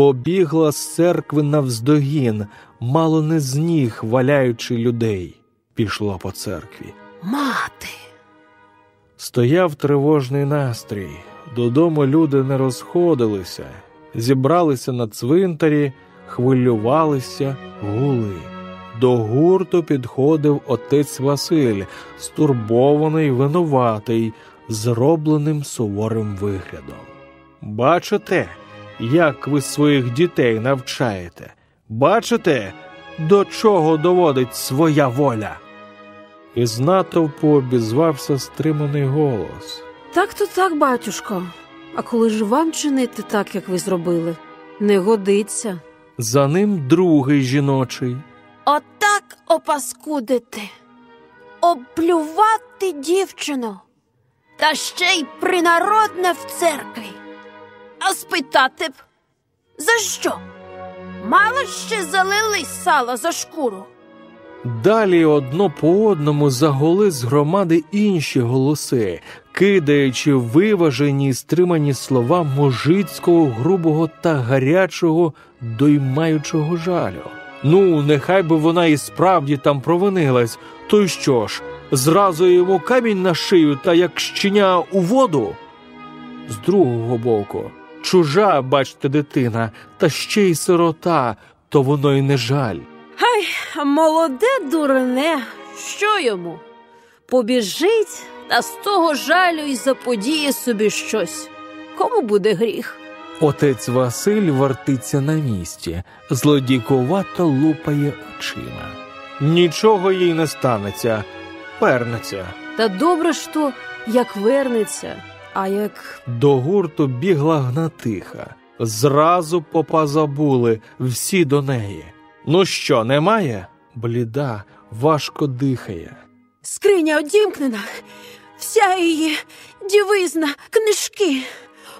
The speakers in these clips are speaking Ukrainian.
побігла з церкви навздогін, мало не з ніг, валяючи людей, пішла по церкві. Мати. Стояв тривожний настрій. Додому люди не розходилися, зібралися на цвинтарі, хвилювалися, гули. До гурту підходив отець Василь, стурбований, винуватий, зробленим суворим виглядом. Бачите, як ви своїх дітей навчаєте? Бачите, до чого доводить своя воля? Із натовпу обізвався стриманий голос. Так то так, батюшко. А коли ж вам чинити так, як ви зробили, не годиться. За ним другий жіночий. Отак опаскудити, облювати дівчину, та ще й принародне в церкві. А спитати б, за що? Мало ще залили сала за шкуру. Далі одно по одному загули з громади інші голоси, кидаючи виважені й стримані слова мужицького, грубого та гарячого, доймаючого жалю. Ну, нехай би вона і справді там провинилась, то й що ж, зразу йому камінь на шию та як щеня у воду? З другого боку, чужа, бачте, дитина, та ще й сирота, то воно й не жаль. Ай, молоде дурне, що йому? Побіжить та з того жалю й заподіє собі щось. Кому буде гріх? Отець Василь вертиться на місці, злодійкувато лупає очима. Нічого їй не станеться, вернеться. Та добре ж то, як вернеться, а як До гурту бігла гнатиха. Зразу попа забули, всі до неї. Ну що, немає? Бліда, важко дихає. Скриня одімкнена, вся її дівизна, книжки,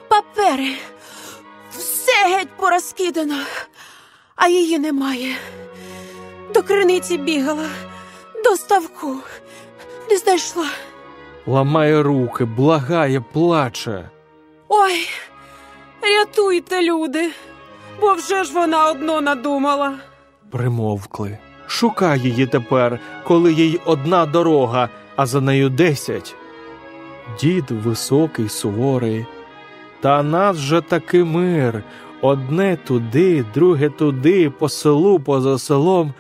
папери, все геть порозкидано, а її немає. До криниці бігала, до ставку, не знайшла. Ламає руки, благає, плаче. Ой, рятуйте, люди, бо вже ж вона одно надумала. Примовкли. Шукай її тепер, коли їй одна дорога, а за нею десять. Дід високий, суворий. Та нас же таки мир. Одне туди, друге туди, по селу, поза селом.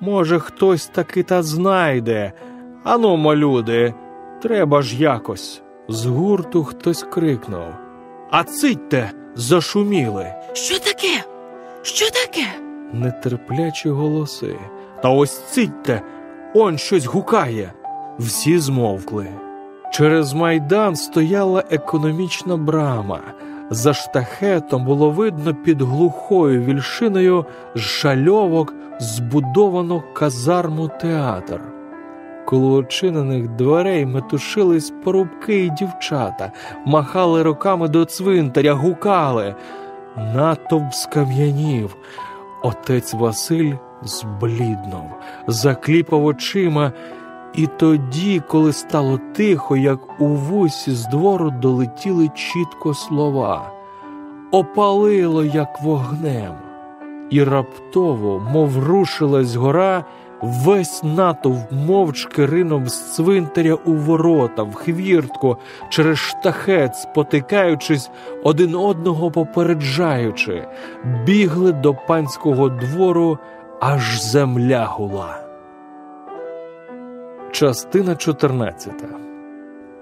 Може, хтось таки та знайде. Ану, люди, треба ж якось. З гурту хтось крикнув. А цитьте, зашуміли. Що таке? Що таке? нетерплячі голоси. Та ось цитьте, он щось гукає. Всі змовкли. Через майдан стояла економічна брама. За штахетом було видно під глухою вільшиною з шальовок збудовано казарму театр. Коло очинених дверей метушились порубки й дівчата, махали руками до цвинтаря, гукали. Натовп скам'янів. Отець Василь збліднув, закліпав очима, і тоді, коли стало тихо, як у вусі з двору долетіли чітко слова, опалило, як вогнем, і раптово, мов рушилась гора, весь натовп мовчки ринув з цвинтаря у ворота, в хвіртку, через штахет, спотикаючись, один одного попереджаючи, бігли до панського двору, аж земля гула. Частина 14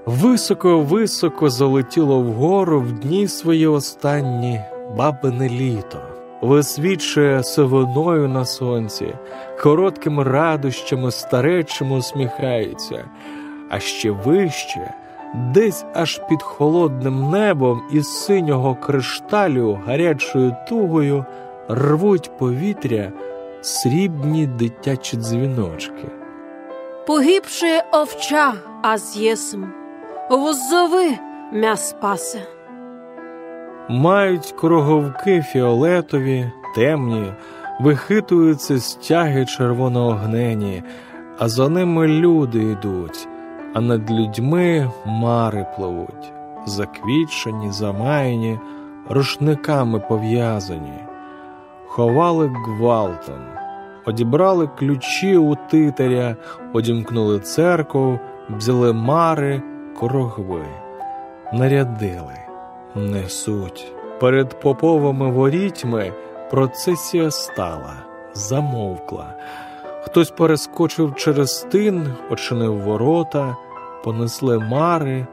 Високо-високо залетіло вгору в дні свої останні бабине літо, висвічує сивиною на сонці, короткими радощами старечими усміхається, а ще вище, десь аж під холодним небом із синього кришталю гарячою тугою рвуть повітря срібні дитячі дзвіночки. погибшая овча, а з'єсм. Воззови м'яс пасе. Мають круговки фіолетові, темні, вихитуються стяги червоноогнені, а за ними люди йдуть, а над людьми мари пливуть, заквітчені, замаяні, рушниками пов'язані. ховали гвалтом, одібрали ключі у титаря, одімкнули церкву, взяли мари, корогви, нарядили, несуть. Перед поповими ворітьми процесія стала, замовкла. Хтось перескочив через тин, очинив ворота, понесли мари,